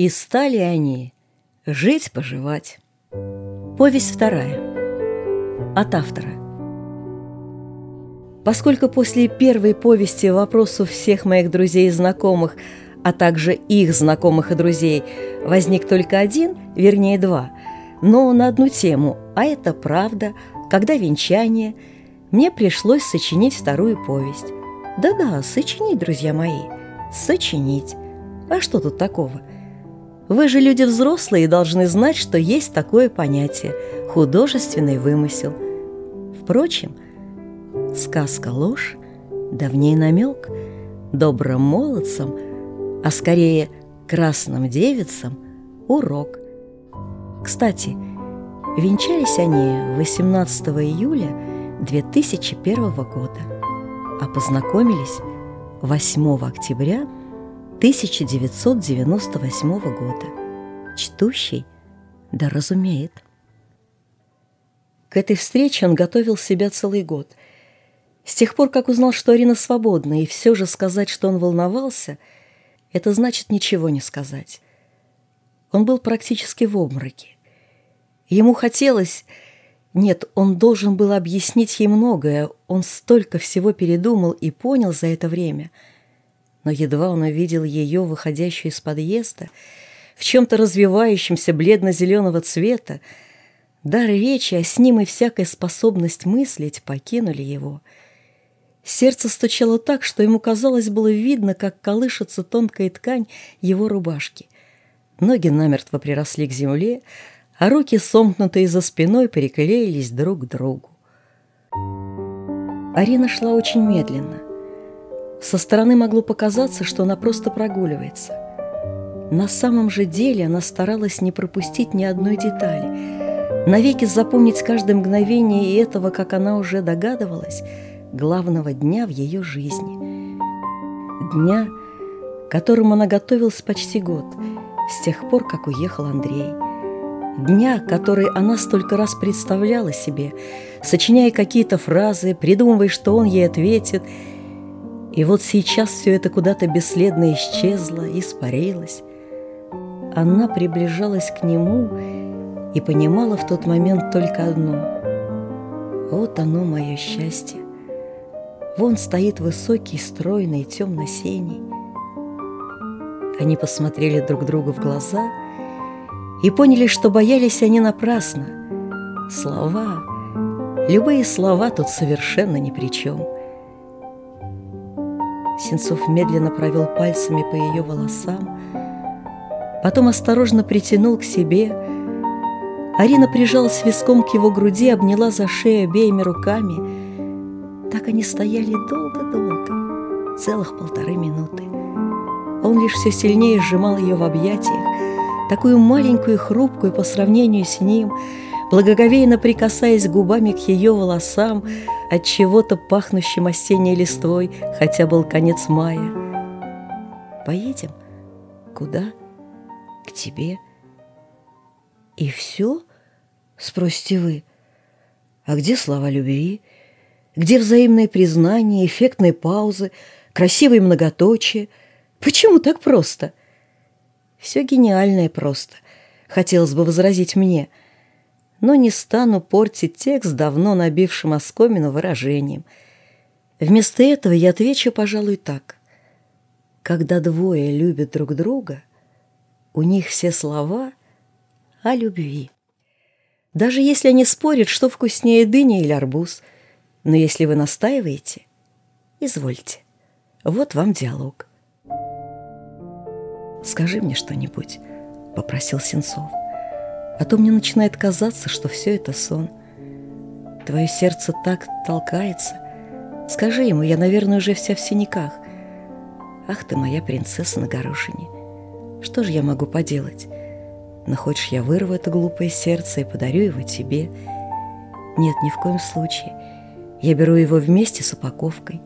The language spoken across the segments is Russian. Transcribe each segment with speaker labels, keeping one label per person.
Speaker 1: И стали они жить-поживать. Повесть вторая. От автора. Поскольку после первой повести вопросу всех моих друзей и знакомых, а также их знакомых и друзей, возник только один, вернее два, но на одну тему, а это правда, когда венчание, мне пришлось сочинить вторую повесть. Да-да, сочинить, друзья мои, сочинить. А что тут такого? Вы же люди взрослые и должны знать, что есть такое понятие – художественный вымысел. Впрочем, сказка ложь, давней намек, добрым молодцам, а скорее красным девицам – урок. Кстати, венчались они 18 июля 2001 года, а познакомились 8 октября 1998 года. Чтущий да разумеет. К этой встрече он готовил себя целый год. С тех пор, как узнал, что Арина свободна, и все же сказать, что он волновался, это значит ничего не сказать. Он был практически в обмороке. Ему хотелось... Нет, он должен был объяснить ей многое. Он столько всего передумал и понял за это время. Но едва он увидел ее, выходящую из подъезда, в чем-то развивающемся бледно-зеленого цвета, дар речи, а с ним и всякая способность мыслить покинули его. Сердце стучало так, что ему казалось было видно, как колышется тонкая ткань его рубашки. Ноги намертво приросли к земле, а руки, сомкнутые за спиной, приклеились друг к другу. Арина шла очень медленно. Со стороны могло показаться, что она просто прогуливается. На самом же деле она старалась не пропустить ни одной детали, навеки запомнить каждое мгновение этого, как она уже догадывалась, главного дня в ее жизни. Дня, к которому она готовилась почти год, с тех пор, как уехал Андрей – дня, который она столько раз представляла себе, сочиняя какие-то фразы, придумывая, что он ей ответит. И вот сейчас все это куда-то бесследно исчезло, испарилось. Она приближалась к нему и понимала в тот момент только одно. Вот оно, мое счастье. Вон стоит высокий, стройный, темно-синий. Они посмотрели друг другу в глаза — и поняли, что боялись они напрасно. Слова, любые слова тут совершенно ни при чем. Сенцов медленно провел пальцами по ее волосам, потом осторожно притянул к себе. Арина прижалась виском к его груди, обняла за шею обеими руками. Так они стояли долго-долго, целых полторы минуты. Он лишь все сильнее сжимал ее в объятиях, такую маленькую и хрупкую по сравнению с ним, благоговейно прикасаясь губами к ее волосам, от чего-то пахнущим осенней листвой, хотя был конец мая. «Поедем? Куда? К тебе?» «И все?» — спросите вы. «А где слова любви? Где взаимные признания, эффектные паузы, красивые многоточия? Почему так просто?» Все гениальное просто, хотелось бы возразить мне, но не стану портить текст давно набившим оскомину выражением. Вместо этого я отвечу, пожалуй, так. Когда двое любят друг друга, у них все слова о любви. Даже если они спорят, что вкуснее дыня или арбуз, но если вы настаиваете, извольте. Вот вам диалог. «Скажи мне что-нибудь», — попросил Сенцов. «А то мне начинает казаться, что все это сон. Твое сердце так толкается. Скажи ему, я, наверное, уже вся в синяках. Ах ты моя принцесса на горошине. Что же я могу поделать? Но хочешь, я вырву это глупое сердце и подарю его тебе? Нет, ни в коем случае. Я беру его вместе с упаковкой.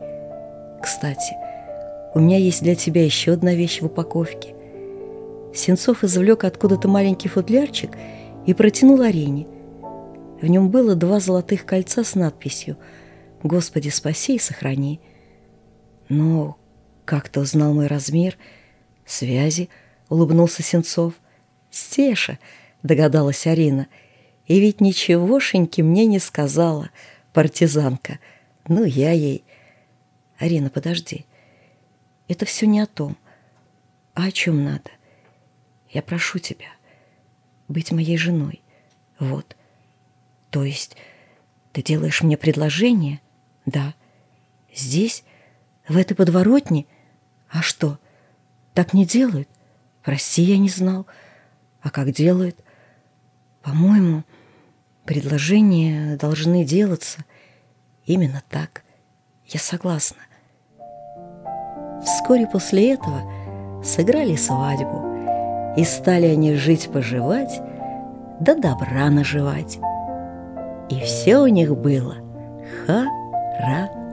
Speaker 1: Кстати, у меня есть для тебя еще одна вещь в упаковке. Сенцов извлек откуда-то маленький футлярчик и протянул Арине. В нем было два золотых кольца с надписью «Господи, спаси и сохрани». Но как-то узнал мой размер, связи, — улыбнулся Сенцов. «Стеша», — догадалась Арина. «И ведь ничегошеньки мне не сказала, партизанка. Ну, я ей...» «Арина, подожди. Это все не о том. А о чем надо? Я прошу тебя быть моей женой. Вот. То есть ты делаешь мне предложение? Да. Здесь, в этой подворотне? А что, так не делают? Прости, я не знал. А как делают? По-моему, предложения должны делаться именно так. Я согласна. Вскоре после этого сыграли свадьбу, и стали они жить-поживать, да добра наживать. И все у них было хорошо.